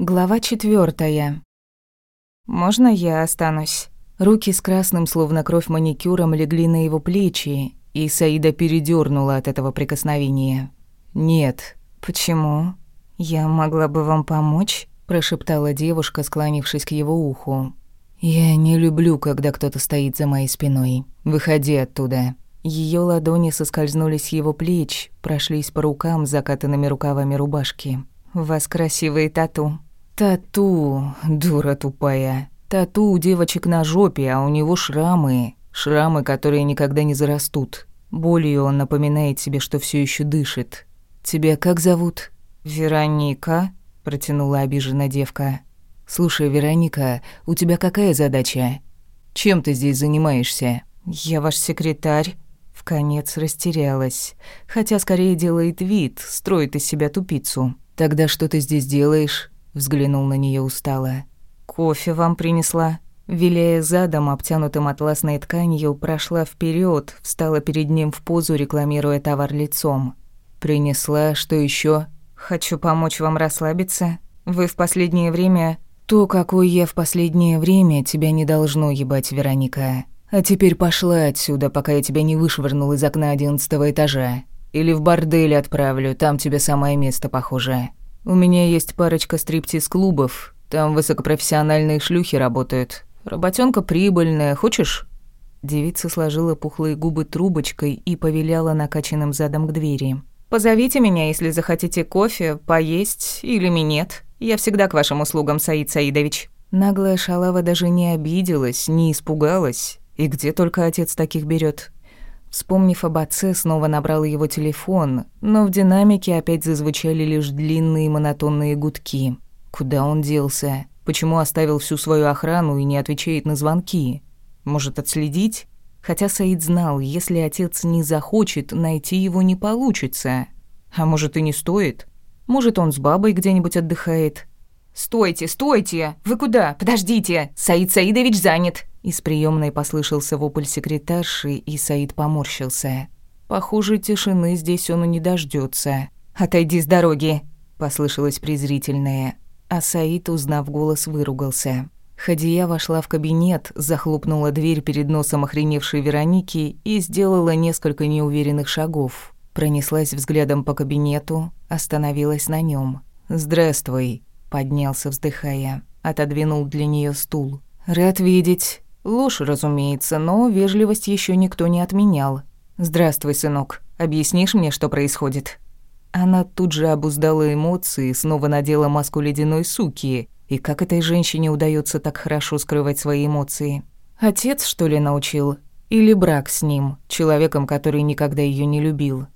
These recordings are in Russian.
Глава четвертая. «Можно я останусь?» Руки с красным, словно кровь маникюром, легли на его плечи, и Саида передернула от этого прикосновения. «Нет». «Почему? Я могла бы вам помочь?» прошептала девушка, склонившись к его уху. «Я не люблю, когда кто-то стоит за моей спиной. Выходи оттуда». Ее ладони соскользнули с его плеч, прошлись по рукам закатанными рукавами рубашки. «У вас красивые тату», Тату, дура тупая. Тату у девочек на жопе, а у него шрамы. Шрамы, которые никогда не зарастут. Болью он напоминает себе, что все еще дышит. «Тебя как зовут?» «Вероника», — протянула обиженная девка. «Слушай, Вероника, у тебя какая задача? Чем ты здесь занимаешься?» «Я ваш секретарь». В конец растерялась. Хотя скорее делает вид, строит из себя тупицу. «Тогда что ты здесь делаешь?» Взглянул на нее устало. «Кофе вам принесла?» Виляя задом, обтянутым атласной тканью, прошла вперед, встала перед ним в позу, рекламируя товар лицом. «Принесла, что еще? «Хочу помочь вам расслабиться. Вы в последнее время...» «То, какой я в последнее время, тебя не должно ебать, Вероника. А теперь пошла отсюда, пока я тебя не вышвырнул из окна одиннадцатого этажа. Или в бордель отправлю, там тебе самое место похоже». У меня есть парочка стриптиз-клубов. Там высокопрофессиональные шлюхи работают. Работёнка прибыльная, хочешь?» Девица сложила пухлые губы трубочкой и повеляла накачанным задом к двери. «Позовите меня, если захотите кофе, поесть или минет. Я всегда к вашим услугам, Саид Саидович». Наглая шалава даже не обиделась, не испугалась. И где только отец таких берет? Вспомнив об отце, снова набрал его телефон, но в динамике опять зазвучали лишь длинные монотонные гудки. Куда он делся? Почему оставил всю свою охрану и не отвечает на звонки? Может, отследить? Хотя Саид знал, если отец не захочет, найти его не получится. А может, и не стоит? Может, он с бабой где-нибудь отдыхает? «Стойте, стойте! Вы куда? Подождите! Саид Саидович занят!» Из приемной послышался вопль секретарши, и Саид поморщился. «Похоже, тишины здесь он и не дождется. «Отойди с дороги!» – послышалось презрительное. А Саид, узнав голос, выругался. Хадия вошла в кабинет, захлопнула дверь перед носом охреневшей Вероники и сделала несколько неуверенных шагов. Пронеслась взглядом по кабинету, остановилась на нем. «Здравствуй», Поднялся, вздыхая. Отодвинул для нее стул. «Рад видеть. Ложь, разумеется, но вежливость еще никто не отменял. Здравствуй, сынок. Объяснишь мне, что происходит?» Она тут же обуздала эмоции, снова надела маску ледяной суки. И как этой женщине удается так хорошо скрывать свои эмоции? Отец, что ли, научил? Или брак с ним, человеком, который никогда ее не любил?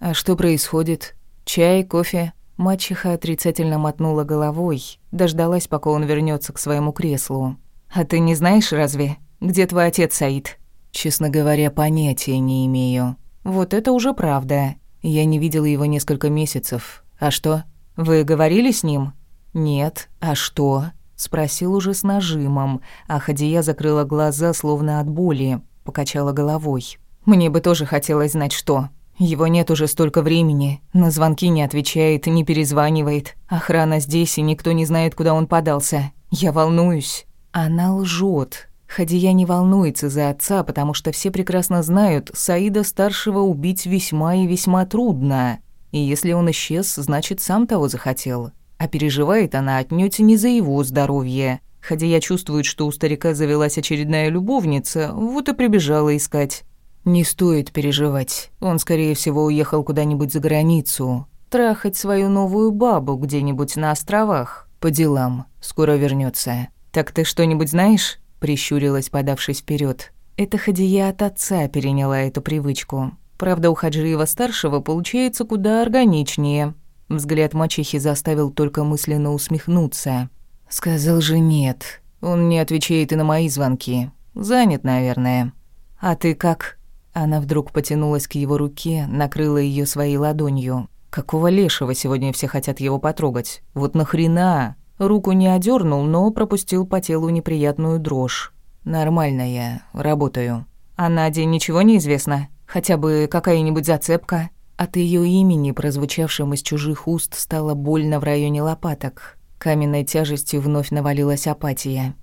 А что происходит? Чай, кофе? Мачеха отрицательно мотнула головой, дождалась, пока он вернется к своему креслу. «А ты не знаешь разве, где твой отец Саид?» «Честно говоря, понятия не имею». «Вот это уже правда. Я не видела его несколько месяцев. А что? Вы говорили с ним?» «Нет. А что?» Спросил уже с нажимом, а Хадия закрыла глаза, словно от боли, покачала головой. «Мне бы тоже хотелось знать, что. Его нет уже столько времени, на звонки не отвечает, не перезванивает. Охрана здесь, и никто не знает, куда он подался. Я волнуюсь. Она лжет. Хадия не волнуется за отца, потому что все прекрасно знают, Саида старшего убить весьма и весьма трудно. И если он исчез, значит, сам того захотел. А переживает она отнюдь не за его здоровье. Хадия чувствует, что у старика завелась очередная любовница, вот и прибежала искать. Не стоит переживать. Он, скорее всего, уехал куда-нибудь за границу. Трахать свою новую бабу где-нибудь на островах. По делам. Скоро вернется. Так ты что-нибудь знаешь? Прищурилась, подавшись вперед. Это Хадия от отца переняла эту привычку. Правда, у Хаджиева-старшего получается куда органичнее. Взгляд мачехи заставил только мысленно усмехнуться. Сказал же нет. Он не отвечает и на мои звонки. Занят, наверное. А ты как? Она вдруг потянулась к его руке, накрыла ее своей ладонью. Какого лешего сегодня все хотят его потрогать? Вот нахрена? Руку не одернул, но пропустил по телу неприятную дрожь. Нормально я, работаю. А Наде ничего не известно? Хотя бы какая-нибудь зацепка? От ее имени, прозвучавшим из чужих уст, стало больно в районе лопаток. Каменной тяжестью вновь навалилась апатия.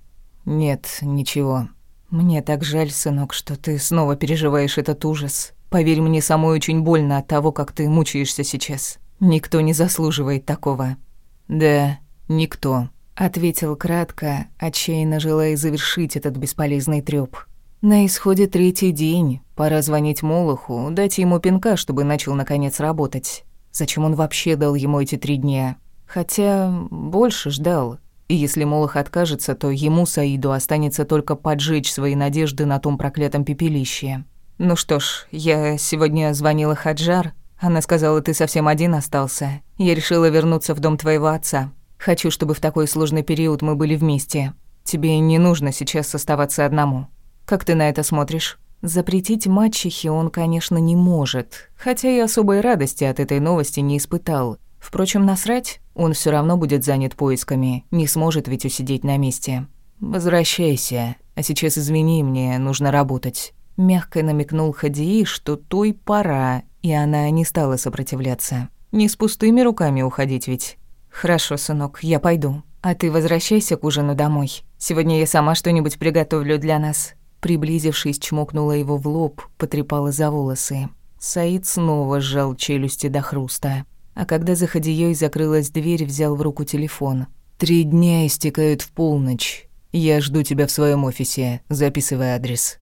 «Нет, ничего. Мне так жаль, сынок, что ты снова переживаешь этот ужас. Поверь мне, самой очень больно от того, как ты мучаешься сейчас. Никто не заслуживает такого». «Да, никто», — ответил кратко, отчаянно желая завершить этот бесполезный трёп. На исходе третий день. Пора звонить Молоху, дать ему пинка, чтобы начал наконец работать. Зачем он вообще дал ему эти три дня? Хотя больше ждал. И если Молох откажется, то ему, Саиду, останется только поджечь свои надежды на том проклятом пепелище. Ну что ж, я сегодня звонила Хаджар. Она сказала, ты совсем один остался. Я решила вернуться в дом твоего отца. Хочу, чтобы в такой сложный период мы были вместе. Тебе не нужно сейчас оставаться одному. Как ты на это смотришь? Запретить мачехе он, конечно, не может, хотя и особой радости от этой новости не испытал. Впрочем, насрать, он все равно будет занят поисками, не сможет ведь усидеть на месте. «Возвращайся, а сейчас извини, мне нужно работать». Мягко намекнул Хадии, что той пора, и она не стала сопротивляться. Не с пустыми руками уходить ведь. «Хорошо, сынок, я пойду. А ты возвращайся к ужину домой. Сегодня я сама что-нибудь приготовлю для нас. Приблизившись, чмокнула его в лоб, потрепала за волосы. Саид снова сжал челюсти до хруста. А когда за Хадиёй закрылась дверь, взял в руку телефон. «Три дня истекают в полночь. Я жду тебя в своем офисе. Записывай адрес».